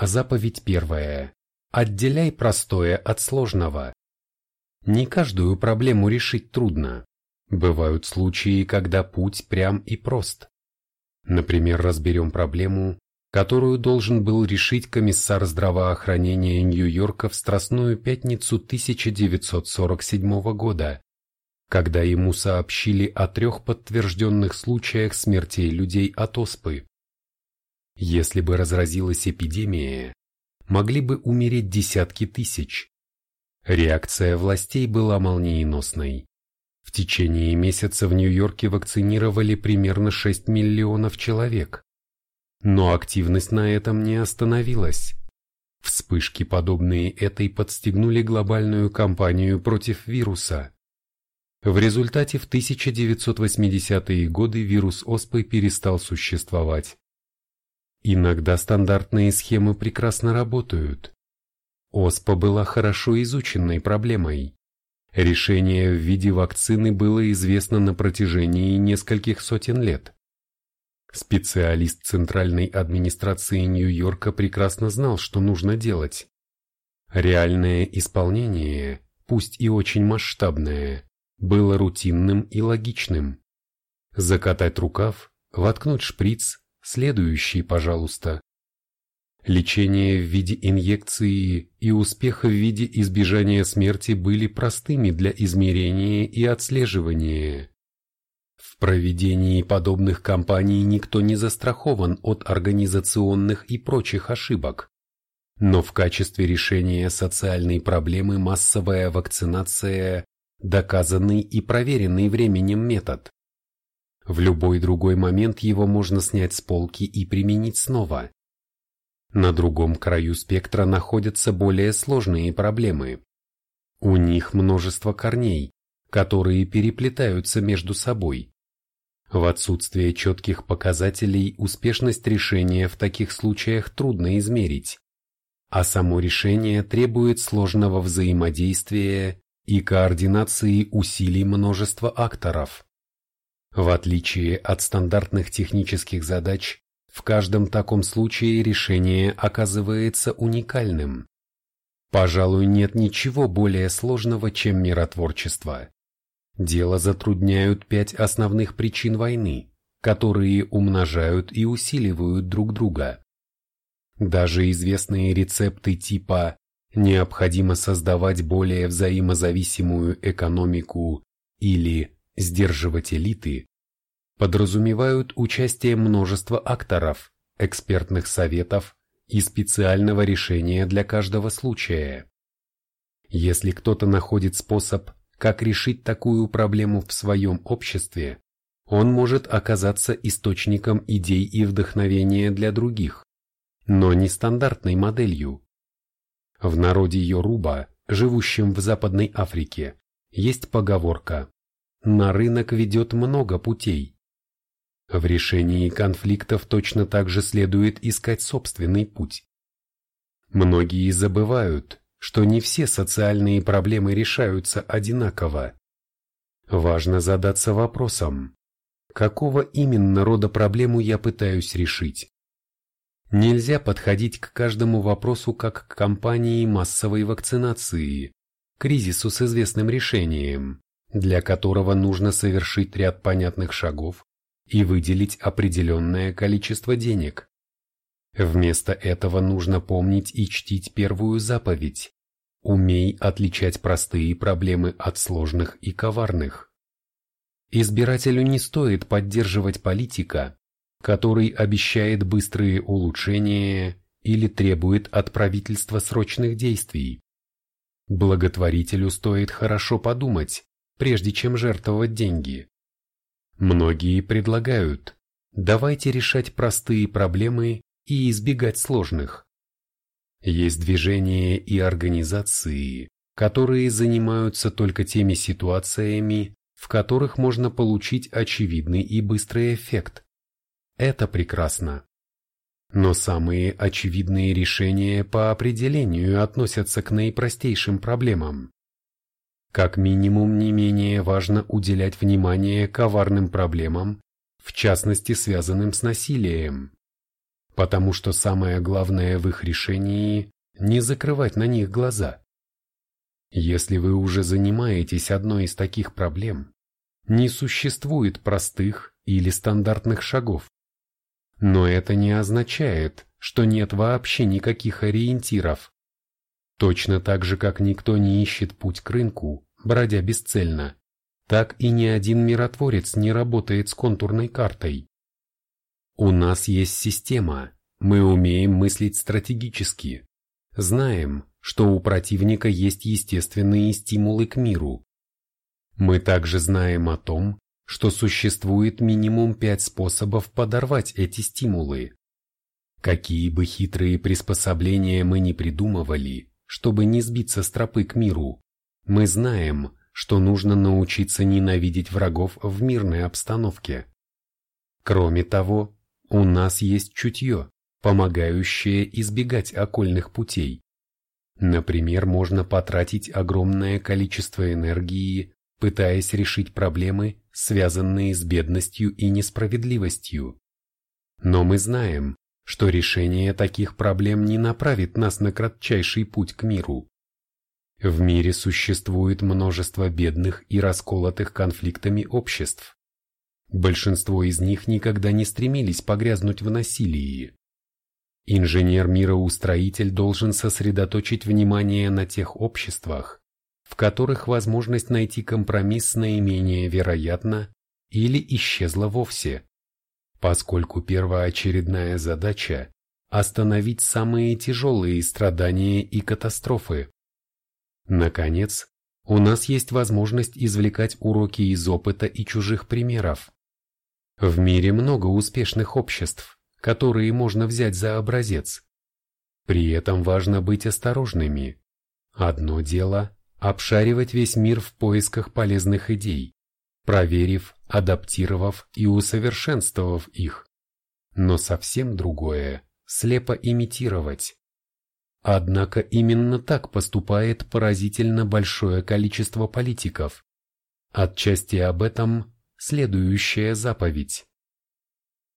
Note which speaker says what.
Speaker 1: Заповедь первая. Отделяй простое от сложного. Не каждую проблему решить трудно. Бывают случаи, когда путь прям и прост. Например, разберем проблему, которую должен был решить комиссар здравоохранения Нью-Йорка в Страстную пятницу 1947 года, когда ему сообщили о трех подтвержденных случаях смертей людей от оспы. Если бы разразилась эпидемия, могли бы умереть десятки тысяч. Реакция властей была молниеносной. В течение месяца в Нью-Йорке вакцинировали примерно 6 миллионов человек. Но активность на этом не остановилась. Вспышки, подобные этой, подстегнули глобальную кампанию против вируса. В результате в 1980-е годы вирус оспы перестал существовать. Иногда стандартные схемы прекрасно работают. Оспа была хорошо изученной проблемой. Решение в виде вакцины было известно на протяжении нескольких сотен лет. Специалист Центральной администрации Нью-Йорка прекрасно знал, что нужно делать. Реальное исполнение, пусть и очень масштабное, было рутинным и логичным. Закатать рукав, воткнуть шприц, следующий, пожалуйста. Лечение в виде инъекции и успех в виде избежания смерти были простыми для измерения и отслеживания. В проведении подобных кампаний никто не застрахован от организационных и прочих ошибок. Но в качестве решения социальной проблемы массовая вакцинация – доказанный и проверенный временем метод. В любой другой момент его можно снять с полки и применить снова. На другом краю спектра находятся более сложные проблемы. У них множество корней, которые переплетаются между собой. В отсутствие четких показателей успешность решения в таких случаях трудно измерить, а само решение требует сложного взаимодействия и координации усилий множества акторов. В отличие от стандартных технических задач, в каждом таком случае решение оказывается уникальным. Пожалуй, нет ничего более сложного, чем миротворчество. Дело затрудняют пять основных причин войны, которые умножают и усиливают друг друга. Даже известные рецепты типа «необходимо создавать более взаимозависимую экономику» или «сдерживать элиты» подразумевают участие множества акторов, экспертных советов и специального решения для каждого случая. Если кто-то находит способ, как решить такую проблему в своем обществе, он может оказаться источником идей и вдохновения для других, но не стандартной моделью. В народе Йоруба, живущем в Западной Африке, есть поговорка «На рынок ведет много путей, в решении конфликтов точно так же следует искать собственный путь. Многие забывают, что не все социальные проблемы решаются одинаково. Важно задаться вопросом, какого именно рода проблему я пытаюсь решить. Нельзя подходить к каждому вопросу как к кампании массовой вакцинации, кризису с известным решением, для которого нужно совершить ряд понятных шагов, и выделить определенное количество денег. Вместо этого нужно помнить и чтить первую заповедь «Умей отличать простые проблемы от сложных и коварных». Избирателю не стоит поддерживать политика, который обещает быстрые улучшения или требует от правительства срочных действий. Благотворителю стоит хорошо подумать, прежде чем жертвовать деньги. Многие предлагают, давайте решать простые проблемы и избегать сложных. Есть движения и организации, которые занимаются только теми ситуациями, в которых можно получить очевидный и быстрый эффект. Это прекрасно. Но самые очевидные решения по определению относятся к наипростейшим проблемам. Как минимум не менее важно уделять внимание коварным проблемам, в частности связанным с насилием. потому что самое главное в их решении – не закрывать на них глаза. Если вы уже занимаетесь одной из таких проблем, не существует простых или стандартных шагов. Но это не означает, что нет вообще никаких ориентиров. Точно так же, как никто не ищет путь к рынку, бродя бесцельно, так и ни один миротворец не работает с контурной картой. У нас есть система, мы умеем мыслить стратегически, знаем, что у противника есть естественные стимулы к миру. Мы также знаем о том, что существует минимум пять способов подорвать эти стимулы. Какие бы хитрые приспособления мы ни придумывали, чтобы не сбиться с тропы к миру, мы знаем, что нужно научиться ненавидеть врагов в мирной обстановке. Кроме того, у нас есть чутье, помогающее избегать окольных путей. Например, можно потратить огромное количество энергии, пытаясь решить проблемы, связанные с бедностью и несправедливостью. Но мы знаем, что решение таких проблем не направит нас на кратчайший путь к миру. В мире существует множество бедных и расколотых конфликтами обществ. Большинство из них никогда не стремились погрязнуть в насилии. Инженер-мироустроитель должен сосредоточить внимание на тех обществах, в которых возможность найти компромисс наименее вероятна или исчезла вовсе поскольку первоочередная задача – остановить самые тяжелые страдания и катастрофы. Наконец, у нас есть возможность извлекать уроки из опыта и чужих примеров. В мире много успешных обществ, которые можно взять за образец. При этом важно быть осторожными. Одно дело – обшаривать весь мир в поисках полезных идей, проверив, адаптировав и усовершенствовав их. Но совсем другое – слепо имитировать. Однако именно так поступает поразительно большое количество политиков. Отчасти об этом следующая заповедь.